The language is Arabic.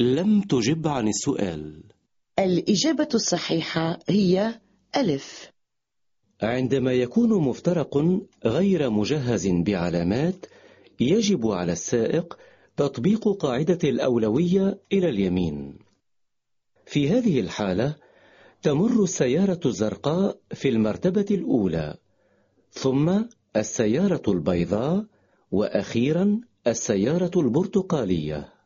لم تجب عن السؤال. الإجابة الصحيحة هي ألف. عندما يكون مفترق غير مجهز بعلامات يجب على السائق تطبيق قاعدة الأولوية إلى اليمين. في هذه الحالة تمر السيارة الزرقاء في المرتبة الأولى ثم السيارة البيضاء وأخيرا السيارة البرتقالية.